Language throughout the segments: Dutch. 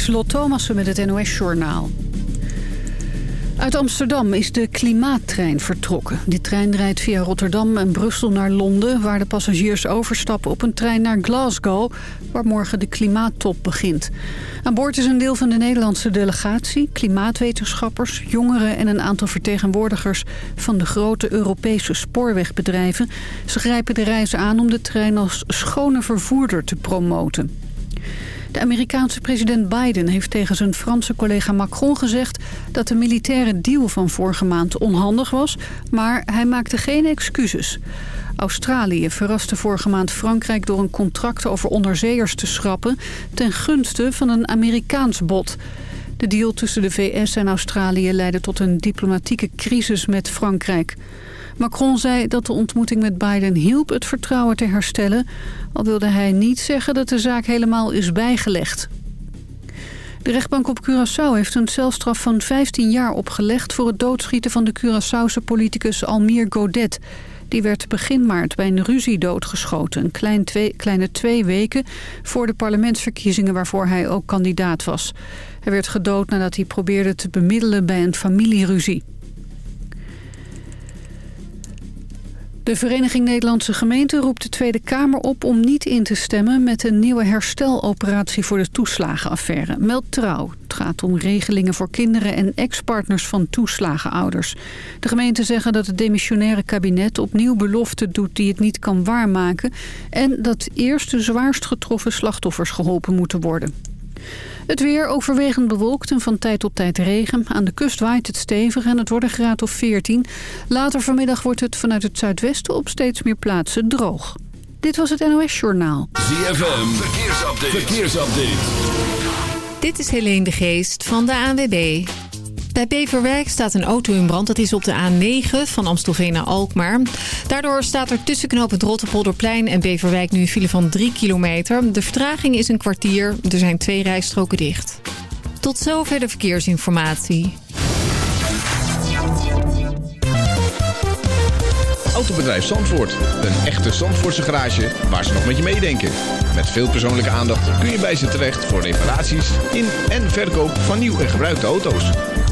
Lieselot Thomassen met het NOS-journaal. Uit Amsterdam is de klimaattrein vertrokken. Die trein rijdt via Rotterdam en Brussel naar Londen... waar de passagiers overstappen op een trein naar Glasgow... waar morgen de klimaattop begint. Aan boord is een deel van de Nederlandse delegatie... klimaatwetenschappers, jongeren en een aantal vertegenwoordigers... van de grote Europese spoorwegbedrijven. Ze grijpen de reis aan om de trein als schone vervoerder te promoten. De Amerikaanse president Biden heeft tegen zijn Franse collega Macron gezegd... dat de militaire deal van vorige maand onhandig was, maar hij maakte geen excuses. Australië verraste vorige maand Frankrijk door een contract over onderzeeërs te schrappen... ten gunste van een Amerikaans bod. De deal tussen de VS en Australië leidde tot een diplomatieke crisis met Frankrijk... Macron zei dat de ontmoeting met Biden hielp het vertrouwen te herstellen... al wilde hij niet zeggen dat de zaak helemaal is bijgelegd. De rechtbank op Curaçao heeft een celstraf van 15 jaar opgelegd... voor het doodschieten van de Curaçaose politicus Almir Godet. Die werd begin maart bij een ruzie doodgeschoten. Een klein kleine twee weken voor de parlementsverkiezingen waarvoor hij ook kandidaat was. Hij werd gedood nadat hij probeerde te bemiddelen bij een familieruzie. De Vereniging Nederlandse Gemeenten roept de Tweede Kamer op om niet in te stemmen met een nieuwe hersteloperatie voor de toeslagenaffaire. Meld trouw. Het gaat om regelingen voor kinderen en ex-partners van toeslagenouders. De gemeenten zeggen dat het demissionaire kabinet opnieuw beloften doet die het niet kan waarmaken. En dat eerst de zwaarst getroffen slachtoffers geholpen moeten worden. Het weer overwegend bewolkt en van tijd tot tijd regen. Aan de kust waait het stevig en het wordt een graad of 14. Later vanmiddag wordt het vanuit het zuidwesten op steeds meer plaatsen droog. Dit was het NOS Journaal. ZFM, verkeersupdate. verkeersupdate. Dit is Helene de Geest van de ANWB. Bij Beverwijk staat een auto in brand. Dat is op de A9 van Amstelveen naar Alkmaar. Daardoor staat er tussen knooppunt Rotterpolderplein en Beverwijk nu een file van 3 kilometer. De vertraging is een kwartier. Er zijn twee rijstroken dicht. Tot zover de verkeersinformatie. Autobedrijf Zandvoort. Een echte Zandvoortse garage waar ze nog met je meedenken. Met veel persoonlijke aandacht kun je bij ze terecht voor reparaties in en verkoop van nieuw en gebruikte auto's.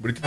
Moet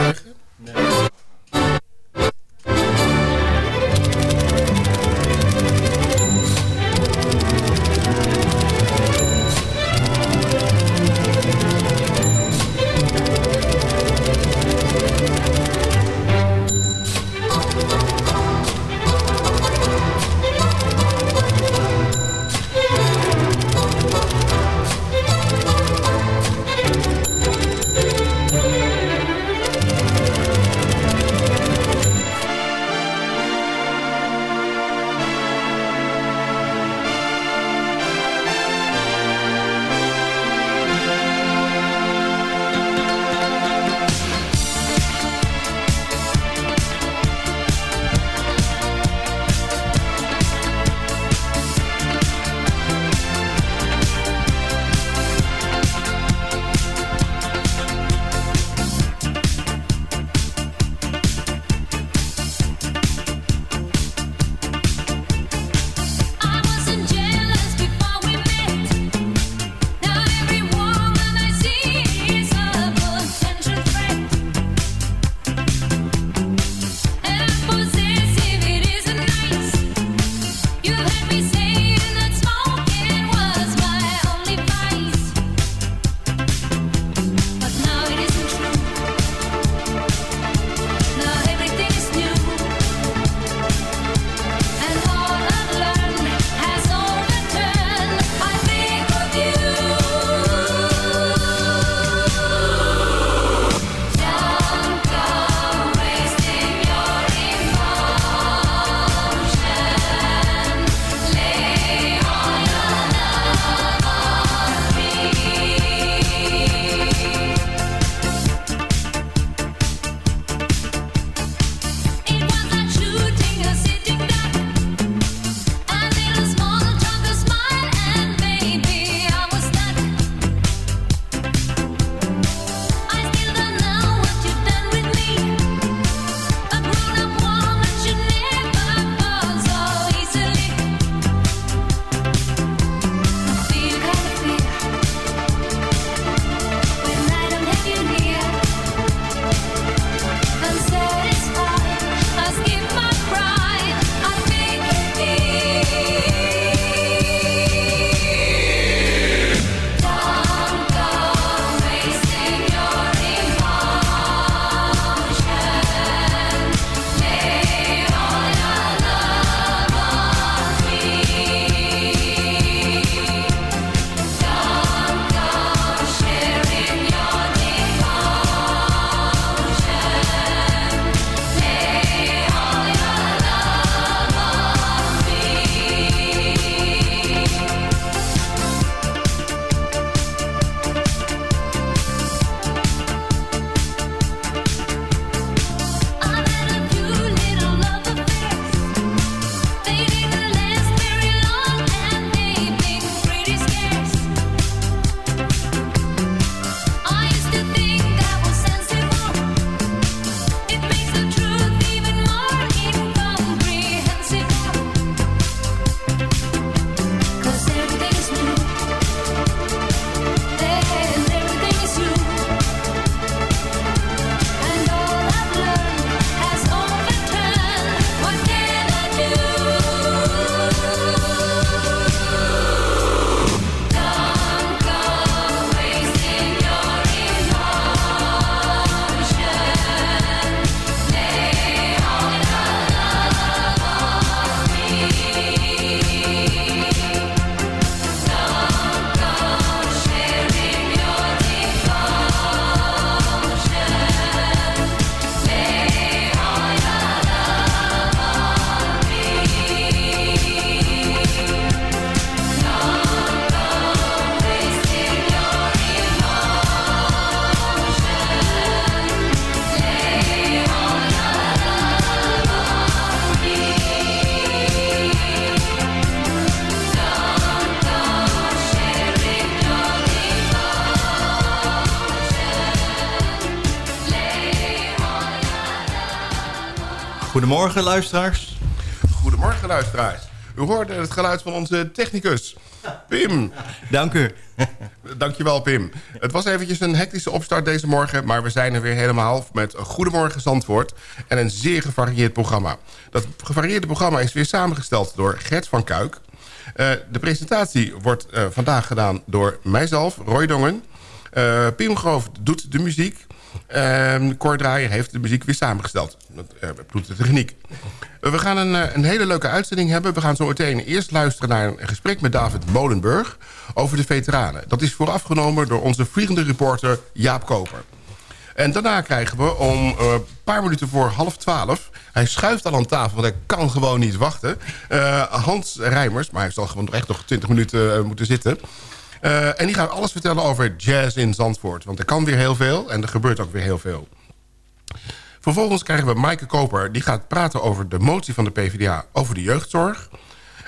Goedemorgen luisteraars. Goedemorgen luisteraars. U hoorde het geluid van onze technicus, Pim. Dank u. Dankjewel Pim. Het was eventjes een hectische opstart deze morgen... maar we zijn er weer helemaal met Goedemorgen Zandvoort... en een zeer gevarieerd programma. Dat gevarieerde programma is weer samengesteld door Gert van Kuik. Uh, de presentatie wordt uh, vandaag gedaan door mijzelf, Roy Dongen. Uh, Pim Groof doet de muziek... Um, heeft de muziek weer samengesteld. Dat uh, doet de techniek. We gaan een, uh, een, hele leuke uitzending hebben. We gaan zo meteen eerst luisteren naar een gesprek met David Molenburg... over de veteranen. Dat is voorafgenomen door onze vliegende reporter Jaap Koper. En daarna krijgen we om een paar minuten voor half twaalf... hij schuift al aan tafel, want hij kan gewoon niet wachten... Hans Rijmers, maar hij zal gewoon echt nog twintig minuten moeten zitten... Uh, en die gaat alles vertellen over jazz in Zandvoort. Want er kan weer heel veel en er gebeurt ook weer heel veel. Vervolgens krijgen we Maaike Koper. Die gaat praten over de motie van de PvdA over de jeugdzorg.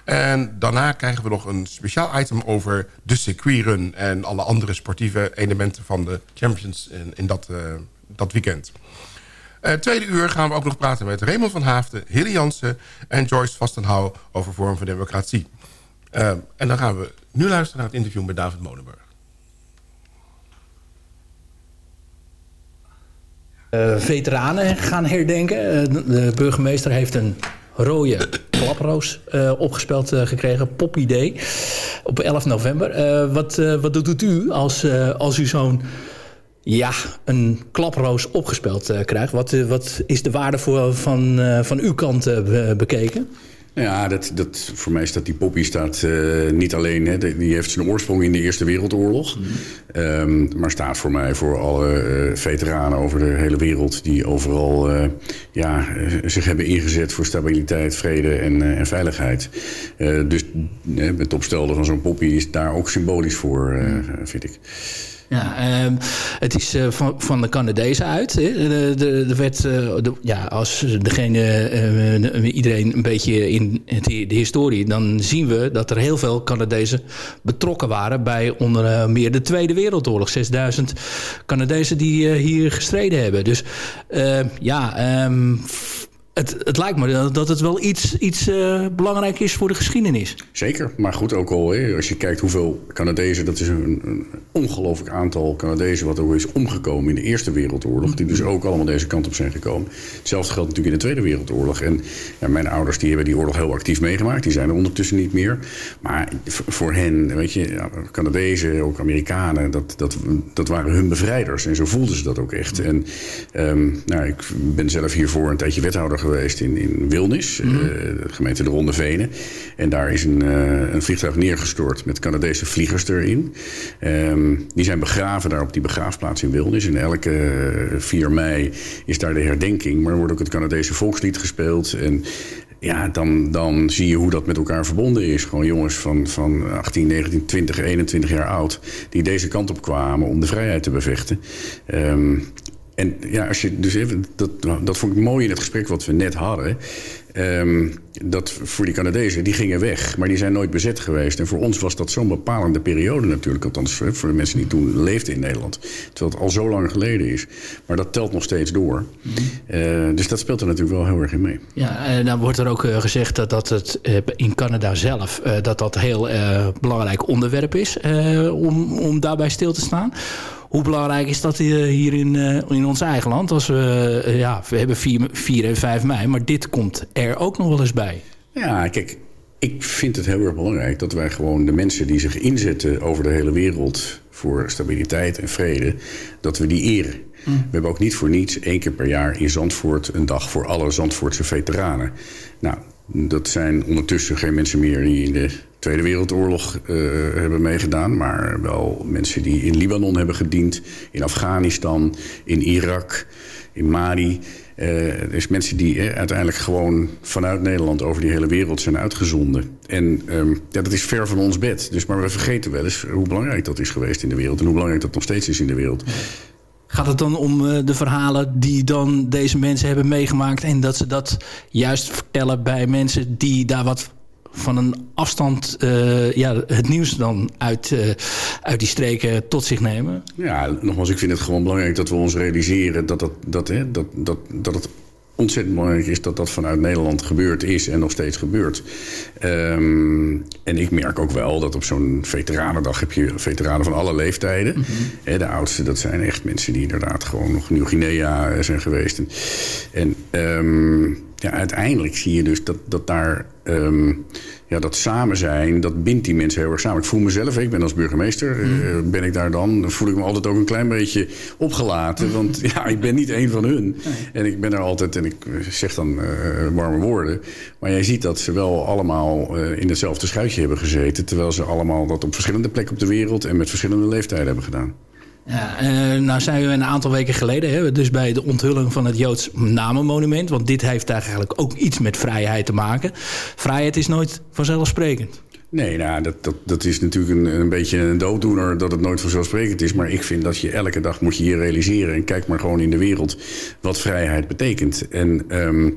En daarna krijgen we nog een speciaal item over de circuitrun... en alle andere sportieve elementen van de Champions in, in dat, uh, dat weekend. Uh, tweede uur gaan we ook nog praten met Raymond van Haafden... Hilly Jansen en Joyce Vastenhouw over vorm van democratie. En dan gaan we nu luisteren naar het interview met David Molenburg. Uh, veteranen gaan herdenken. Uh, de burgemeester heeft een rode klaproos uh, opgespeld gekregen. Poppy Day. Op 11 november. wat, wat doet u als, als u zo'n ja, een klaproos opgespeld krijgt? Wat, wat is de waarde voor, van, van uw kant bekeken? Ja, dat, dat, voor mij staat die poppy staat uh, niet alleen... Hè, die heeft zijn oorsprong in de Eerste Wereldoorlog... Mm. Um, maar staat voor mij voor alle uh, veteranen over de hele wereld... die overal uh, ja, zich hebben ingezet voor stabiliteit, vrede en, en veiligheid. dus het opstellen van zo'n poppy is daar ook symbolisch voor, vind ik. Ja, um, het is uh, van, van de Canadezen uit. De werd, uh, de, ja, als degene, uh, iedereen een beetje in de historie... dan zien we dat er heel veel Canadezen betrokken waren... bij onder meer de Tweede Wereldoorlog. 6000 Canadezen die hier gestreden hebben. Dus ja... Um, het, het, lijkt me dat het wel iets, iets uh, belangrijk is voor de geschiedenis. Zeker, maar goed ook al. Hè, als je kijkt hoeveel Canadezen... dat is een, een ongelooflijk aantal Canadezen... wat ook is omgekomen in de Eerste Wereldoorlog... die dus ook allemaal deze kant op zijn gekomen. Hetzelfde geldt natuurlijk in de Tweede Wereldoorlog. En ja, mijn ouders die hebben die oorlog heel actief meegemaakt. Die zijn er ondertussen niet meer. Maar voor hen, weet je, Canadezen, ook Amerikanen... Dat, dat, dat waren hun bevrijders. En zo voelden ze dat ook echt. En um, nou, ik ben zelf hiervoor een tijdje wethouder geweest in, in Wilnis, mm -hmm. uh, de gemeente de Ronde Venen. En daar is een, uh, een vliegtuig neergestort met Canadese vliegers erin. Um, die zijn begraven daar op die begraafplaats in Wilnis. En elke uh, 4 mei is daar de herdenking. Maar er wordt ook het Canadese volkslied gespeeld. En ja, dan, dan zie je hoe dat met elkaar verbonden is. Gewoon jongens van, van 18, 19, 20, 21 jaar oud... die deze kant op kwamen om de vrijheid te bevechten. Um, en ja, als je dus even, dat, dat vond ik mooi in het gesprek wat we net hadden. Um, dat voor die Canadezen, die gingen weg. Maar die zijn nooit bezet geweest. En voor ons was dat zo'n bepalende periode natuurlijk. Althans voor de mensen die toen leefden in Nederland. Terwijl het al zo lang geleden is. Maar dat telt nog steeds door. Mm -hmm. uh, dus dat speelt er natuurlijk wel heel erg in mee. Ja, en dan wordt er ook uh, gezegd dat, dat het uh, in Canada zelf... dat dat heel belangrijk onderwerp is om, om daarbij stil te staan. Hoe belangrijk is dat hier in, in ons eigen land? Als we, ja, we hebben 4, 4 en 5 mei, maar dit komt er ook nog wel eens bij. Ja, kijk, ik vind het heel erg belangrijk dat wij gewoon de mensen die zich inzetten over de hele wereld voor stabiliteit en vrede, dat we die eren. Mm. We hebben ook niet voor niets één keer per jaar in Zandvoort een dag voor alle Zandvoortse veteranen. Nou, dat zijn ondertussen geen mensen meer die in de Tweede Wereldoorlog uh, hebben meegedaan. Maar wel mensen die in Libanon hebben gediend. In Afghanistan, in Irak, in Mali. Uh, dus mensen die uh, uiteindelijk gewoon vanuit Nederland over die hele wereld zijn uitgezonden. En um, ja, dat is ver van ons bed. Dus, maar we vergeten wel eens hoe belangrijk dat is geweest in de wereld. En hoe belangrijk dat nog steeds is in de wereld. Gaat het dan om de verhalen die dan deze mensen hebben meegemaakt... en dat ze dat juist vertellen bij mensen die daar wat van een afstand uh, ja, het nieuws dan uit, uh, uit die streken tot zich nemen? Ja, nogmaals, ik vind het gewoon belangrijk dat we ons realiseren dat, dat, dat, hè, dat, dat, dat het ontzettend belangrijk is dat dat vanuit Nederland gebeurd is en nog steeds gebeurt. Ehm, en ik merk ook wel dat op zo'n veteranendag heb je veteranen van alle leeftijden. Hè, de oudste, dat zijn echt mensen die inderdaad gewoon nog Nieuw-Guinea eh, zijn geweest. En, en ehm, ja, uiteindelijk zie je dus dat, dat daar ehm, ja, dat samen zijn, dat bindt die mensen heel erg samen. Ik voel mezelf, ik ben als burgemeester, eh, ben ik daar dan, dan voel ik me altijd ook een klein beetje opgelaten. Want ja, ik ben niet één van hun. En ik ben er altijd, en ik zeg dan eh, warme woorden. Maar jij ziet dat ze wel allemaal eh, in hetzelfde schuitje hebben gezeten. Terwijl ze allemaal dat op verschillende plekken op de wereld en met verschillende leeftijden hebben gedaan. Ja, eh, nou zijn we een aantal weken geleden, hè, dus bij de onthulling van het Joods Namenmonument. Want dit heeft eigenlijk ook iets met vrijheid te maken. Vrijheid is nooit vanzelfsprekend. Nee, nou, dat, dat, is natuurlijk een, een beetje een dooddoener dat het nooit vanzelfsprekend is. Maar ik vind dat je elke dag moet je hier realiseren. En kijk maar gewoon in de wereld wat vrijheid betekent. En ehm,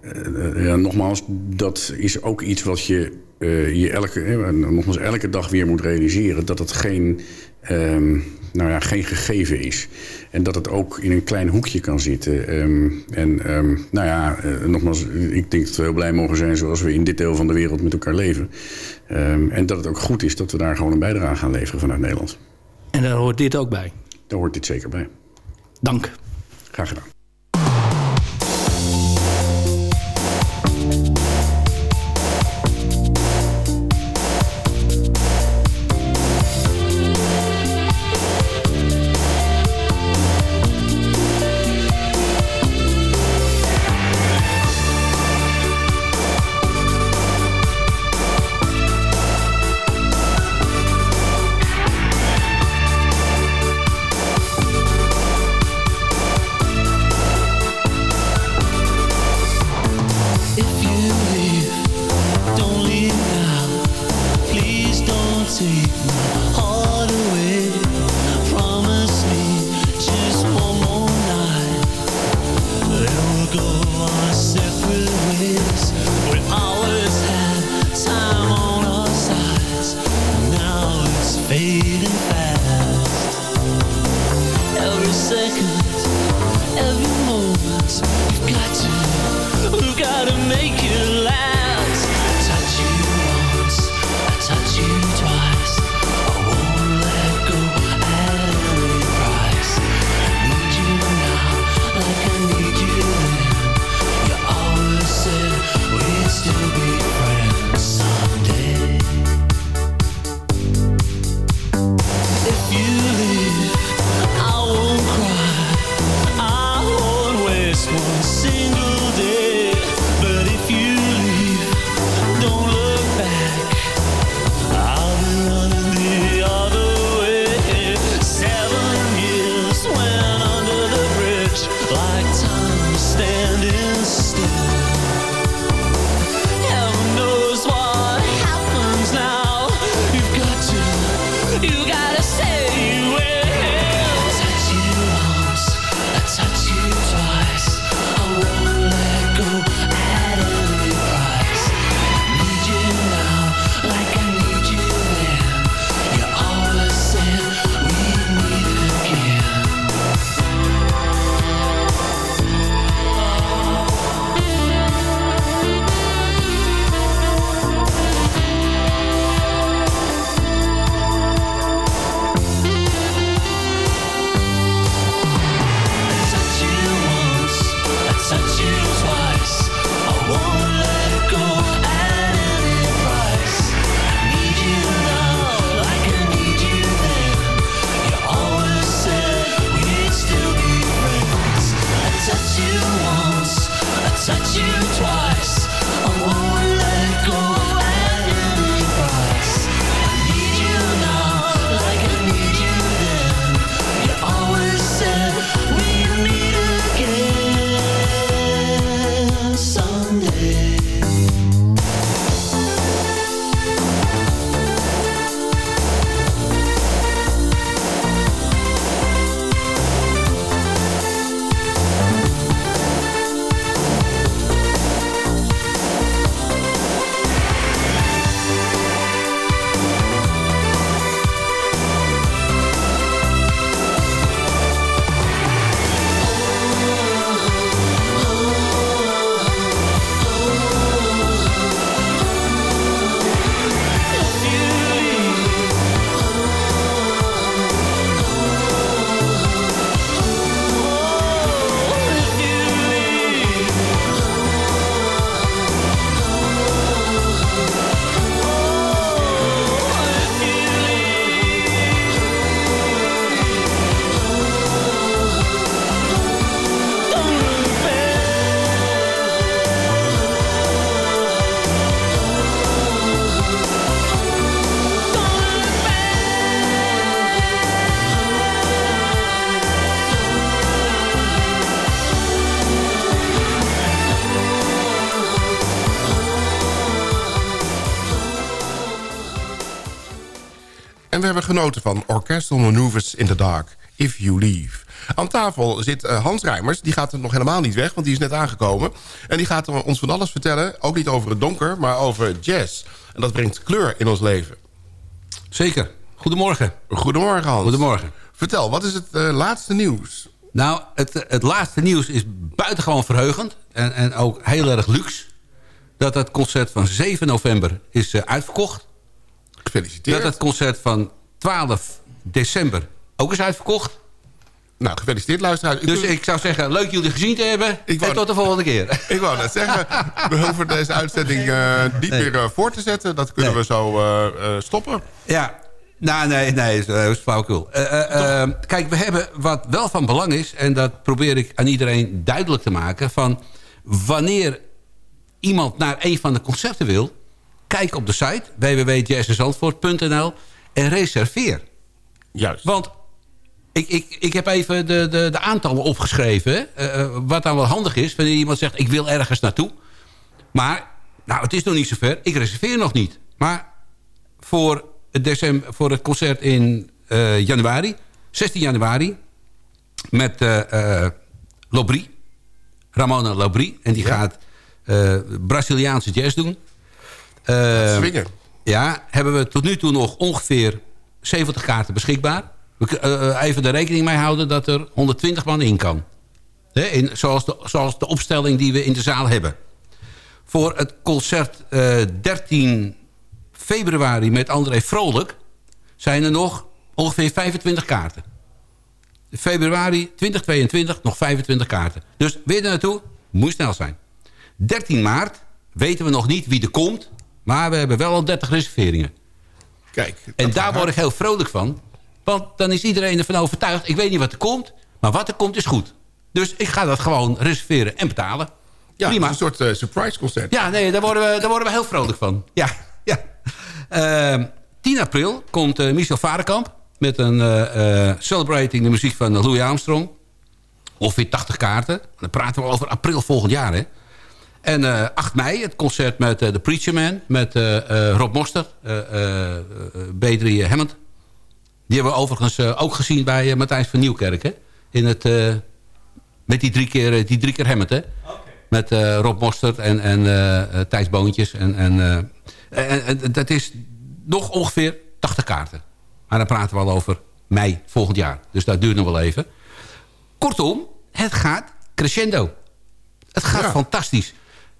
eh, ja, nogmaals, dat is ook iets wat je, eh, je elke, nogmaals, elke dag weer moet realiseren. Dat het geen, ehm, nou ja, geen gegeven is. En dat het ook in een klein hoekje kan zitten. Ehm, en ehm, nou ja, eh, nogmaals, ik denk dat we heel blij mogen zijn zoals we in dit deel van de wereld met elkaar leven. En dat het ook goed is dat we daar gewoon een bijdrage gaan leveren vanuit Nederland. En daar hoort dit ook bij. Daar hoort dit zeker bij. Dank. Graag gedaan. see you. En we hebben genoten van Orchestral Maneuvers in the Dark, If You Leave. Aan tafel zit eh, Hans Rijmers. Die gaat er nog helemaal niet weg, want die is net aangekomen. En die gaat ons van alles vertellen. Ook niet over het donker, maar over jazz. En dat brengt kleur in ons leven. Zeker. Goedemorgen. Goedemorgen, Hans. Goedemorgen. Vertel, wat is het eh, laatste nieuws? Nou, het, het laatste nieuws is buitengewoon verheugend. En, en ook heel erg luxe. Dat het concert van 7 november is eh, uitverkocht. Gefeliciteerd. Dat het concert van 12 december ook is uitverkocht. Nou, gefeliciteerd luisteraars. Dus ik zou zeggen, leuk jullie gezien te hebben. Ik en tot de volgende keer. Ik wou net zeggen, we hoeven deze uitzending eh, niet Nee. meer eh, voor te zetten. Dat kunnen Nee. we zo eh, stoppen. Ja, nou nee, nee, dat is flauwekul. Eh, kijk, we hebben wat wel van belang is... en dat probeer ik aan iedereen duidelijk te maken... van wanneer iemand naar een van de concerten wil... kijk op de site www.jazzzandvoort.nl en reserveer. Juist. Want ik, ik, ik heb even de, de, de aantallen opgeschreven. Eh, eh, wat dan wel handig is, wanneer iemand zegt... ik wil ergens naartoe. Maar, nou, het is nog niet zover. Ik reserveer nog niet. Maar voor het, december, voor het concert in eh, januari... 16 januari... met eh, Lobry. Ramona Lobry. En die gaat Braziliaanse jazz doen. Eh, Swingen. ja, hebben we tot nu toe nog ongeveer 70 kaarten beschikbaar. We eh, eh, even de rekening mee houden dat er 120 man in kan. In, zoals, de, zoals de opstelling die we in de zaal hebben. Voor het concert eh, 13 februari met André Vrolijk... zijn er nog ongeveer 25 kaarten. Februari 2022 nog 25 kaarten. Dus weer er naartoe, moet snel zijn. 13 maart weten we nog niet wie er komt... maar we hebben wel al 30 reserveringen. Kijk. En daar word ik heel vrolijk van. Want dan is iedereen ervan overtuigd... ik weet niet wat er komt, maar wat er komt is goed. Dus ik ga dat gewoon reserveren en betalen. Ja, Prima. een soort eh, surprise concert. Ja, nee, daar worden we, daar worden we heel vrolijk van. Ja, ja. Ehm, 10 april komt eh, Michel Varenkamp... met een eh, celebrating de muziek van Louis Armstrong. Ongeveer 80 kaarten. Dan praten we over april volgend jaar, hè. En eh 8 mei het concert met eh, The Preacher Man... met eh, eh, Rob Moster, eh eh, eh, B3 Hammond. Die hebben we overigens eh, ook gezien bij eh, Matthijs van Nieuwkerk, hè. In het, eh, met die drie keer, eh, die drie keer Hammond, hè. Met eh, Rob Mostert en, en eh, eh, Thijs Boontjes. En, en, eh, en, en dat is nog ongeveer 80 kaarten. Maar dan praten we al over mei volgend jaar. Dus dat duurt nog wel even. Kortom, het gaat crescendo. Het gaat Ja. fantastisch.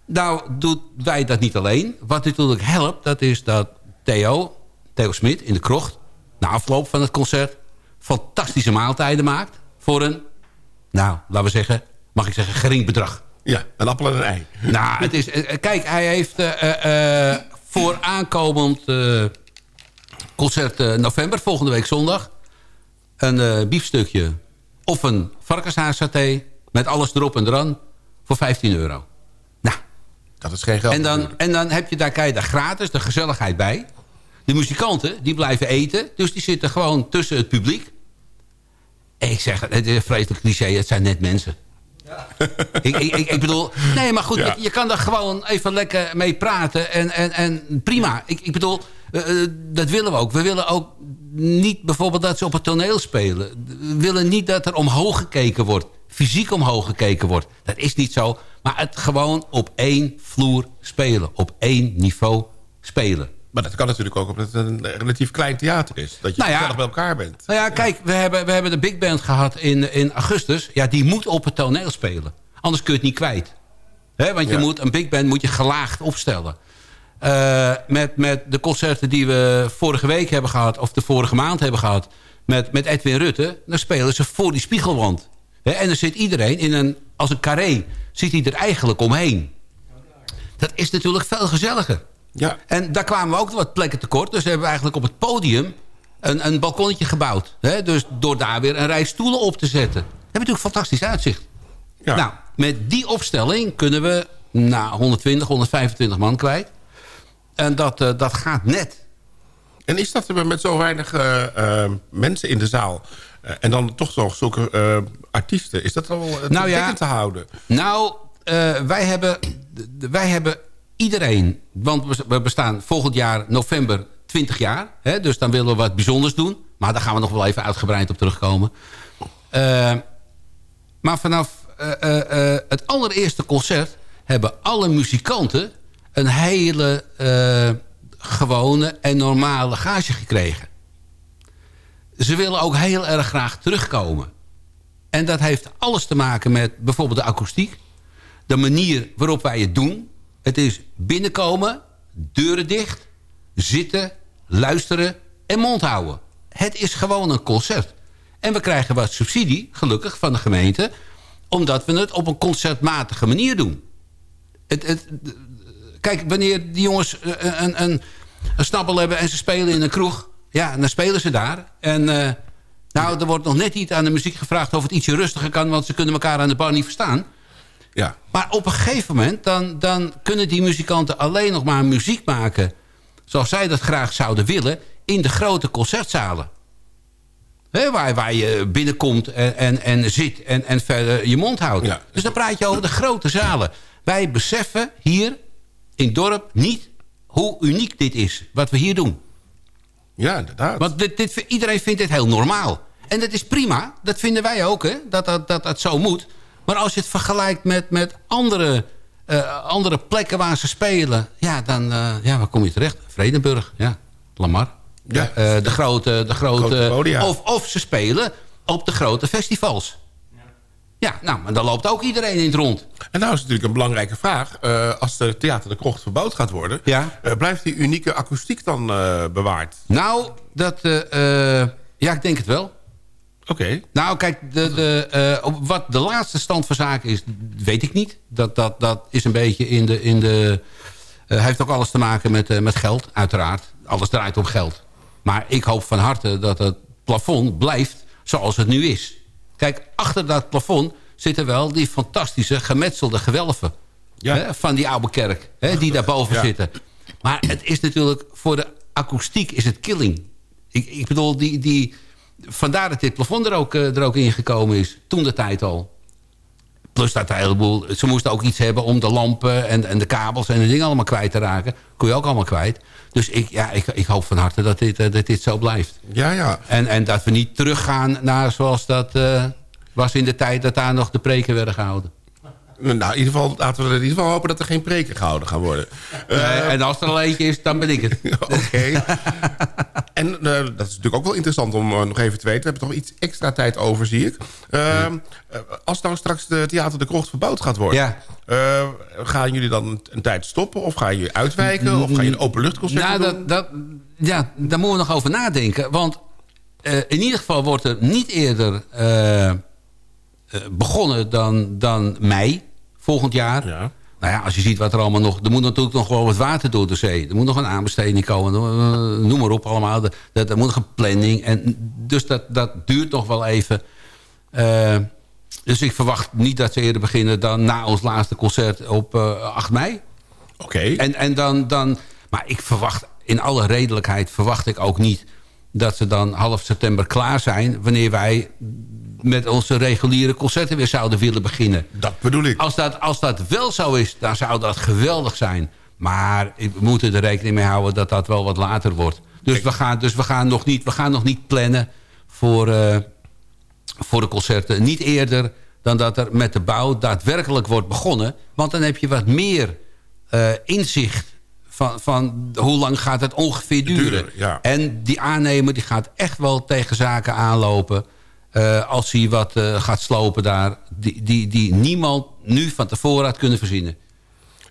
Nou doen wij dat niet alleen. Wat natuurlijk helpt, dat is dat Theo, Theo Smit in de krocht... na afloop van het concert fantastische maaltijden maakt... voor een, nou, laten we zeggen, mag ik zeggen, gering bedrag. Ja, een appel en een ei. Nou, het is, eh, kijk, hij heeft eh, eh, eh, voor aankomend eh, concert eh, november, volgende week zondag... een eh, biefstukje of een varkenshaarsaté met alles erop en eraan voor 15 euro. Dat is geen geld. en dan, natuurlijk. en dan heb je daar, krijg je daar gratis de gezelligheid bij. De muzikanten, die blijven eten. Dus die zitten gewoon tussen het publiek. En ik zeg, het is een vreselijk cliché, het zijn net mensen. ik, ik, ik, ik bedoel, nee, maar goed, Ja. je, je kan daar gewoon even lekker mee praten. En, en, en prima. Ik, ik bedoel, eh, eh, dat willen we ook. We willen ook niet bijvoorbeeld dat ze op het toneel spelen. We willen niet dat er omhoog gekeken wordt. Fysiek omhoog gekeken wordt. Dat is niet zo. Maar het gewoon op één vloer spelen. Op één niveau spelen. Maar dat kan natuurlijk ook omdat het een relatief klein theater is. Dat je Nou ja. bij elkaar bent. Nou ja, kijk, we hebben, we hebben de big band gehad in, in augustus. Ja, die moet op het toneel spelen. Anders kun je het niet kwijt. Hè, want je Ja. moet, een big band moet je gelaagd opstellen. Eh, met, met de concerten die we vorige week hebben gehad... of de vorige maand hebben gehad... met, met Edwin Rutte... dan spelen ze voor die spiegelwand. En dan zit iedereen in een... als een carré zit hij er eigenlijk omheen. Dat is natuurlijk veel gezelliger. Ja. En daar kwamen we ook wat plekken tekort. Dus hebben we eigenlijk op het podium een, een balkonnetje gebouwd. Hè? Dus door daar weer een rij stoelen op te zetten. Heb je natuurlijk fantastisch uitzicht. Ja. Nou, met die opstelling kunnen we nou, 120, 125 man kwijt. En dat, eh, dat gaat net. En is dat er met zo weinig eh, eh, mensen in de zaal... eh, en dan toch nog zulke eh, artiesten... is dat al uh, Nou ja. te houden? Nou, eh, wij, hebben, wij hebben iedereen... want we- bestaan volgend jaar november 20 jaar. Hè? Dus dan willen we wat bijzonders doen. Maar daar gaan we nog wel even uitgebreid op terugkomen. Eh, maar vanaf eh, eh, eh, het allereerste concert... hebben alle muzikanten een hele eh, gewone en normale gage gekregen. Ze willen ook heel erg graag terugkomen. En dat heeft alles te maken met bijvoorbeeld de akoestiek. De manier waarop wij het doen. Het is binnenkomen, deuren dicht, zitten, luisteren en mond houden. Het is gewoon een concert. En we krijgen wat subsidie, gelukkig, van de gemeente... omdat we het op een concertmatige manier doen. Het, kijk, wanneer die jongens een, een, een hebben... en ze spelen in een kroeg, ja, dan spelen ze daar. En eh, nou, er wordt nog net iets aan de muziek gevraagd... of het ietsje rustiger kan, want ze kunnen elkaar aan de bar niet verstaan. Ja. Maar op een gegeven moment, dan, dan kunnen die muzikanten alleen nog maar muziek maken... zoals zij dat graag zouden willen, in de grote concertzalen. Hè, waar, waar je binnenkomt en, en, en zit en, en verder je mond houdt. Ja. Dus dan praat je over de grote zalen. Wij beseffen hier in het dorp niet hoe uniek dit is, wat we hier doen. Ja, inderdaad. Want dit, dit, iedereen vindt dit heel normaal. En dat is prima, dat vinden wij ook, hè, dat, dat, dat dat zo moet. Maar als je het vergelijkt met, met andere, eh, andere plekken waar ze spelen... ja, dan eh, ja, waar kom je terecht? Vredenburg, ja, Lamar. Ja. Eh, de grote, de grote, Grote of, of ze spelen op de grote festivals. Ja, nou, maar dan loopt ook iedereen in het rond. En nou is natuurlijk een belangrijke vraag. eh, als de Theater de Krocht verbouwd gaat worden... Ja. eh, blijft die unieke akoestiek dan eh, bewaard? Nou, dat, ja, ik denk het wel. Oké. Nou, kijk, de, de, wat de laatste stand van zaken is, weet ik niet. Dat, dat, dat is een beetje in de... In de heeft ook alles te maken met, met geld, uiteraard. Alles draait om geld. Maar ik hoop van harte dat het plafond blijft zoals het nu is. Kijk, achter dat plafond zitten wel die fantastische gemetselde gewelven. Ja. Hè, van die oude kerk, hè, die daarboven Ja. zitten. Maar het is natuurlijk, voor de akoestiek is het killing. Ik, ik bedoel, die, die, vandaar dat dit plafond er ook, eh, er ook ingekomen is. Toen de tijd al. Plus dat een heleboel... Ze moesten ook iets hebben om de lampen en, en de kabels en de dingen allemaal kwijt te raken. Kon je ook allemaal kwijt. Dus ik, ja, ik, ik hoop van harte dat dit, eh, dat dit zo blijft. Ja, ja. En, en dat we niet teruggaan naar zoals dat eh, was in de tijd... dat daar nog de preken werden gehouden. Nou, in ieder geval, laten we in ieder geval hopen dat er geen preken gehouden gaan worden. Eh, en als er al eentje is, dan ben ik het. Oké. en eh, dat is natuurlijk ook wel interessant om eh, nog even te weten. We hebben toch iets extra tijd over, zie ik. Eh, eh, als nou straks de Theater de Krocht verbouwd gaat worden... Ja. gaan jullie dan een, een tijd stoppen? Of gaan jullie uitwijken? Of ga je een openluchtconcert Nou, doen? dat, dat, ja, daar moeten we nog over nadenken. Want in ieder geval wordt er niet eerder begonnen dan, dan mei volgend jaar. Ja. Nou ja, als je ziet wat er allemaal nog... Er moet natuurlijk nog wel wat water door de zee. Er moet nog een aanbesteding komen. eh, Noem maar op allemaal. Er, er, moet nog een planning. En dus dat, dat duurt nog wel even. Eh, dus ik verwacht niet dat ze eerder beginnen... dan na ons laatste concert op eh, 8 mei. Oké. En, en dan, dan... Maar ik verwacht, in alle redelijkheid verwacht ik ook niet... dat ze dan half september klaar zijn... wanneer wij met onze reguliere concerten weer zouden willen beginnen. Dat bedoel ik. Als dat, als dat wel zo is, dan zou dat geweldig zijn. Maar we moeten er rekening mee houden dat dat wel wat later wordt. Dus, we gaan, dus we, gaan nog niet, we gaan nog niet plannen voor, eh, voor de concerten. Niet eerder dan dat er met de bouw daadwerkelijk wordt begonnen. Want dan heb je wat meer eh, inzicht van, van hoe lang gaat het ongeveer duren. Duren, ja. En die aannemer die gaat echt wel tegen zaken aanlopen... eh, als hij wat eh, gaat slopen daar... Die, die, die niemand nu van tevoren had kunnen voorzien.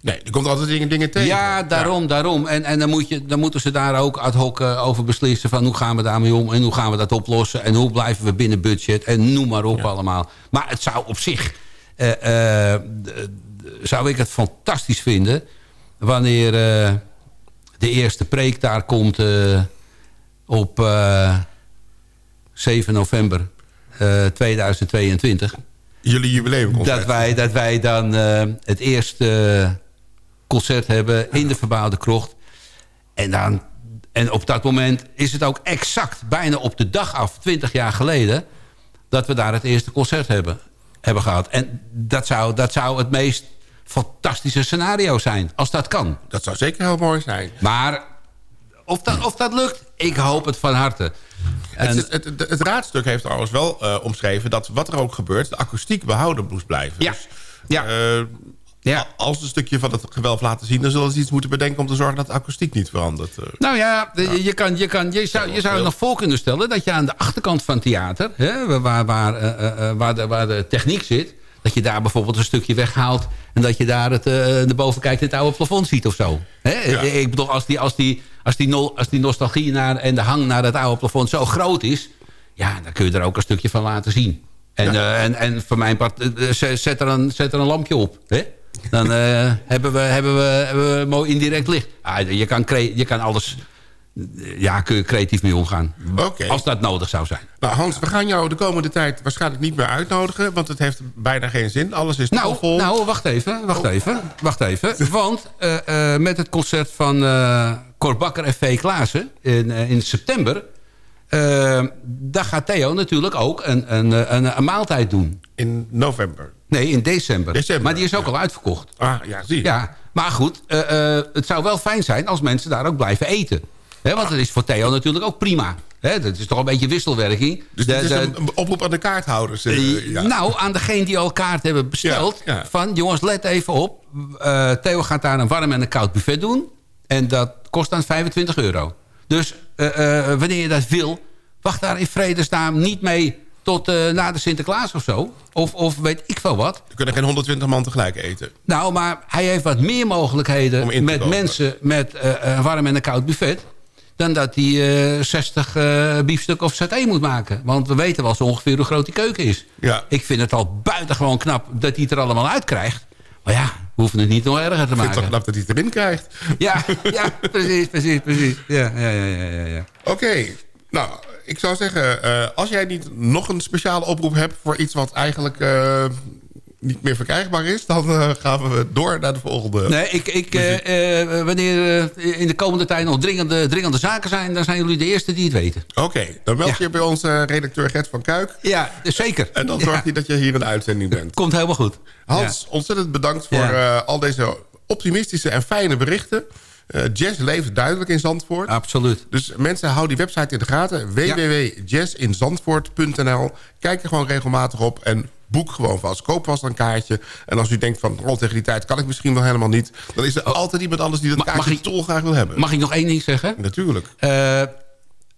Nee, er komt altijd dingen, dingen tegen. Ja, daarom, daarom. En, en dan, moet je, dan moeten ze daar ook ad hoc eh, over beslissen... van hoe gaan we daarmee om en hoe gaan we dat oplossen... en hoe blijven we binnen budget en noem maar op allemaal. Maar het zou op zich... zou ik het fantastisch vinden... wanneer de eerste preek daar komt... op eh, 7 november 2022... Jullie jubileumconcert. Dat wij, dat wij dan eh, het eerste concert hebben in de verbouwde krocht. En, dan, en op dat moment is het ook exact bijna op de dag af, 20 jaar geleden... dat we daar het eerste concert hebben, hebben gehad. En dat zou, dat zou het meest fantastische scenario zijn, als dat kan. Dat zou zeker heel mooi zijn. Maar of dat, of dat lukt, ik hoop het van harte. En, Het, het, het, het raadstuk heeft trouwens wel eh, omschreven... dat wat er ook gebeurt, de akoestiek behouden moest blijven. Ja. Dus, Ja. eh, Ja. Als ze een stukje van het gewelf laten zien... dan zullen ze iets moeten bedenken om te zorgen dat de akoestiek niet verandert. Eh, Nou ja, Je, kan, je, kan, je zou, je zou nog voor kunnen stellen... dat je aan de achterkant van het theater... Hè, waar, waar, waar, de, waar de techniek zit... dat je daar bijvoorbeeld een stukje weghaalt... en dat je daar het, eh naar boven kijkt en het oude plafond ziet of zo. Hè? Ik bedoel, als die, als, die, als, die no- als die nostalgie naar, en de hang naar het oude plafond zo groot is... ja, dan kun je er ook een stukje van laten zien. En, eh, en, en voor mijn part, eh, zet zet er een, zet er een lampje op. Hè? Dan eh, hebben, we, hebben, we, hebben we mooi indirect licht. Ah, je, kan je kan alles... eh, Ja, kun je creatief mee omgaan. Als dat nodig zou zijn. Nou Hans, we gaan jou de komende tijd waarschijnlijk niet meer uitnodigen... want het heeft bijna geen zin. Alles is Nou, vol. nou wacht even, wacht even, wacht even. Want eh, eh, met het concert van eh Cor Bakker en V. Klaassen in, eh, in september... eh, daar gaat Theo natuurlijk ook een, een, eh, een, een maaltijd doen. In november. Nee, in december. December, maar die is ook ja. al uitverkocht. Ah, ja, zie je. Ja, maar goed, het zou wel fijn zijn als mensen daar ook blijven eten. Want het is voor Theo natuurlijk ook prima. Dat is toch een beetje wisselwerking. Dus dit is een, een oproep aan de kaarthouders. eh, ja. Nou, aan degene die al kaart hebben besteld. Ja. Van, jongens, let even op. Theo gaat daar een warm en een koud buffet doen. En dat kost dan 25 euro. Dus eh, eh, wanneer je dat wil... wacht daar in vredesnaam niet mee tot eh, na de Sinterklaas of zo. Of, of weet ik veel wat. Er kunnen geen 120 man tegelijk eten. Nou, maar hij heeft wat meer mogelijkheden... Met mensen met een warm en een koud buffet... dan dat hij eh 60 eh biefstuk of saté moet maken. Want we weten wel zo ongeveer hoe groot die keuken is. Ja. Ik vind het al buitengewoon knap dat hij het er allemaal uit krijgt. Maar ja, we hoeven het niet nog erger te Ik vind het toch maken. knap dat hij het erin krijgt. Ja, ja, precies, precies, precies. Ja, ja, ja, ja, ja, ja. Oké, nou, ik zou zeggen... eh, als jij niet nog een speciale oproep hebt... voor iets wat eigenlijk eh, niet meer verkrijgbaar is... dan eh, gaan we door naar de volgende. Nee, ik, ik, eh, eh, wanneer in de komende tijd nog dringende, dringende zaken zijn... dan zijn jullie de eerste die het weten. Oké, dan meld Ja. je bij onze redacteur Gert van Kuik... Ja, zeker. en dan Ja, zorgt hij dat je hier in de uitzending bent. Komt helemaal goed. Hans, ontzettend bedankt voor Ja. al deze optimistische en fijne berichten. Eh, jazz leeft duidelijk in Zandvoort. Absoluut. Dus mensen, hou die website in de gaten. www.jazzinzandvoort.nl Kijk er gewoon regelmatig op en boek gewoon vast. Koop vast een kaartje. En als u denkt van, oh, tegen die tijd kan ik misschien wel helemaal niet... dan is er altijd iemand anders die dat Ma- mag kaartje ik- graag wil hebben. Mag ik nog één ding zeggen? Natuurlijk. Eh,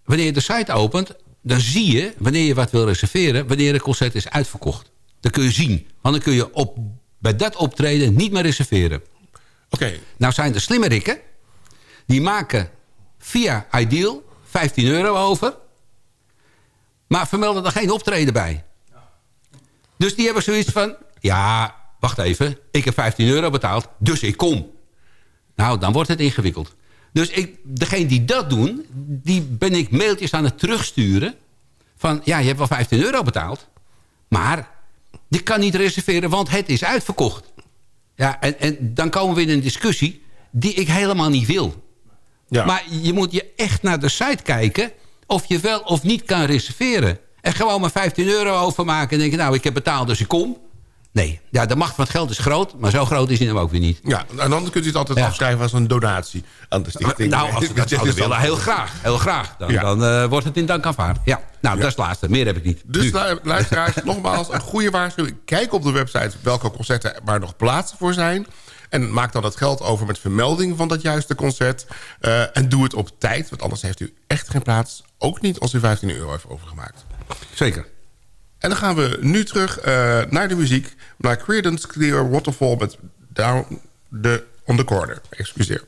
wanneer je de site opent, dan zie je, wanneer je wat wil reserveren... wanneer het concert is uitverkocht. Dat kun je zien. Want dan kun je op, bij dat optreden niet meer reserveren. Oké, Nou zijn de slimmerikken... die maken via Ideal 15 euro over... maar vermelden er geen optreden bij. Dus die hebben zoiets van... ja, wacht even, ik heb 15 euro betaald, dus ik kom. Nou, dan wordt het ingewikkeld. Dus ik, degene die dat doen, die ben ik mailtjes aan het terugsturen... van, ja, je hebt wel 15 euro betaald... maar je kan niet reserveren, want het is uitverkocht. Ja, en, en dan komen we in een discussie die ik helemaal niet wil. ja. Maar je moet je echt naar de site kijken... of je wel of niet kan reserveren. En gewoon maar 15 euro overmaken en denken... nou, ik heb betaald, dus ik kom. Nee, ja, de macht van het geld is groot... maar zo groot is hij hem ook weer niet. ja, en dan kunt u het altijd Ja. afschrijven als een donatie aan de stichting. Nou, als we dat zouden willen, heel graag. Heel graag. Dan, Ja. dan eh, wordt het in dank aanvaard. Ja, nou, dat is het laatste. Meer heb ik niet. Dus Nu. lu- luisteraars, nogmaals, een goede waarschuwing. Kijk op de website welke concerten waar nog plaatsen voor zijn. En maak dan dat geld over met vermelding van dat juiste concert. Eh, en doe het op tijd, want anders heeft u echt geen plaats. Ook niet als u 15 euro heeft overgemaakt. Zeker. En dan gaan we nu terug eh, naar de muziek. Naar Creedence Clear Waterfall met Down the, on the Corner. Excuseer.